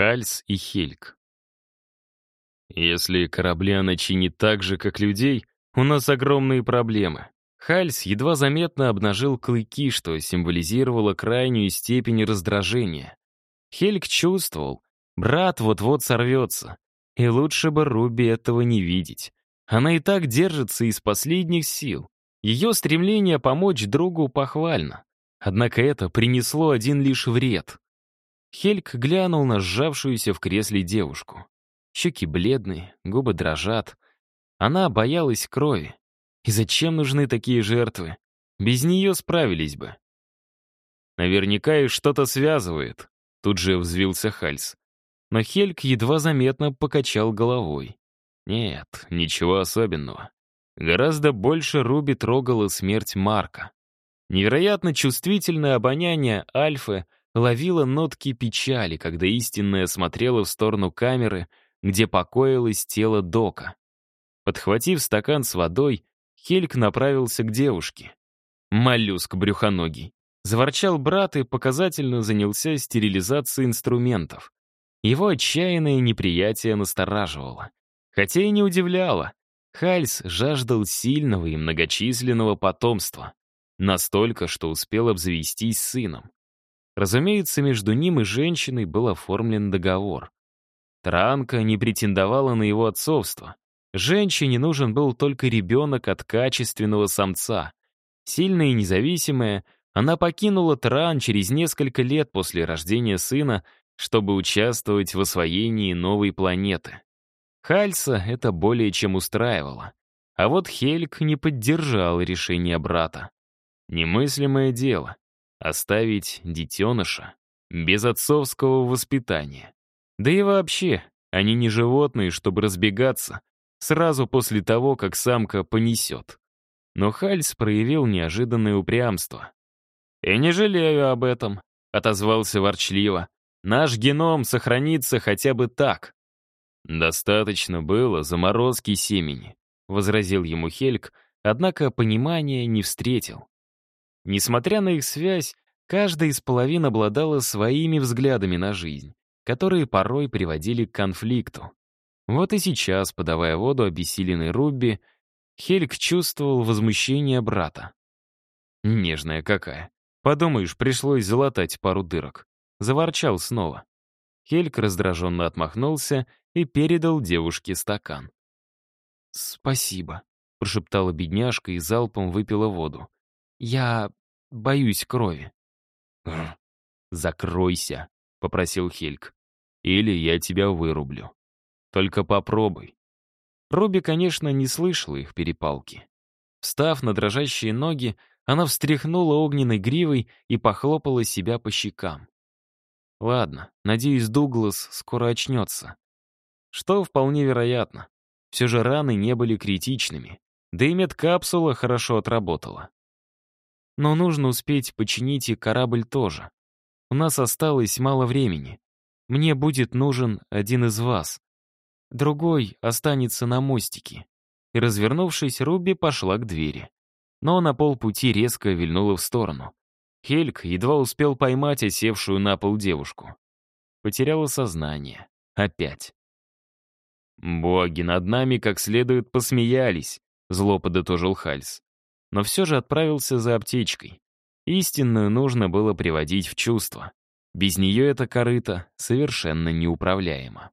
Хальс и Хельк. Если корабля начинить так же, как людей, у нас огромные проблемы. Хальс едва заметно обнажил клыки, что символизировало крайнюю степень раздражения. Хельк чувствовал, брат вот-вот сорвется, и лучше бы Руби этого не видеть. Она и так держится из последних сил. Ее стремление помочь другу похвально. Однако это принесло один лишь вред. Хельк глянул на сжавшуюся в кресле девушку. Щеки бледные, губы дрожат. Она боялась крови. И зачем нужны такие жертвы? Без нее справились бы. Наверняка их что-то связывает. Тут же взвился Хальс. Но Хельк едва заметно покачал головой. Нет, ничего особенного. Гораздо больше Руби трогала смерть Марка. Невероятно чувствительное обоняние Альфы ловило нотки печали, когда истинная смотрела в сторону камеры, где покоилось тело Дока. Подхватив стакан с водой, Хельк направился к девушке. Моллюск брюхоногий. Заворчал брат и показательно занялся стерилизацией инструментов. Его отчаянное неприятие настораживало. Хотя и не удивляло. Хальс жаждал сильного и многочисленного потомства. Настолько, что успел обзавестись сыном. Разумеется, между ним и женщиной был оформлен договор. Транка не претендовала на его отцовство. Женщине нужен был только ребенок от качественного самца. Сильная и независимая, она покинула Тран через несколько лет после рождения сына, чтобы участвовать в освоении новой планеты. Хальса это более чем устраивало. А вот Хельк не поддержал решение брата. Немыслимое дело — оставить детеныша без отцовского воспитания. Да и вообще, они не животные, чтобы разбегаться сразу после того, как самка понесет. Но Хальс проявил неожиданное упрямство. «Я не жалею об этом», — отозвался ворчливо. «Наш геном сохранится хотя бы так». «Достаточно было заморозки семени», — возразил ему Хельк, однако понимания не встретил. Несмотря на их связь, каждая из половин обладала своими взглядами на жизнь, которые порой приводили к конфликту. Вот и сейчас, подавая воду обессиленной Рубби, Хельк чувствовал возмущение брата. Нежная какая. Подумаешь, пришлось залатать пару дырок. Заворчал снова. Хельк раздраженно отмахнулся и передал девушке стакан. «Спасибо», — прошептала бедняжка и залпом выпила воду. «Я боюсь крови». «Закройся», — попросил Хельк. «Или я тебя вырублю. Только попробуй». Робби, конечно, не слышала их перепалки. Встав на дрожащие ноги, она встряхнула огненной гривой и похлопала себя по щекам. Ладно, надеюсь, Дуглас скоро очнется. Что вполне вероятно. Все же раны не были критичными. Да и медкапсула хорошо отработала. Но нужно успеть починить и корабль тоже. У нас осталось мало времени. Мне будет нужен один из вас. Другой останется на мостике. И, развернувшись, Руби пошла к двери. Но на полпути резко вильнула в сторону. Хельк едва успел поймать осевшую на пол девушку. Потеряла сознание. Опять. «Боги над нами как следует посмеялись», — зло подытожил Хальс. Но все же отправился за аптечкой. Истинную нужно было приводить в чувство. Без нее эта корыта совершенно неуправляема.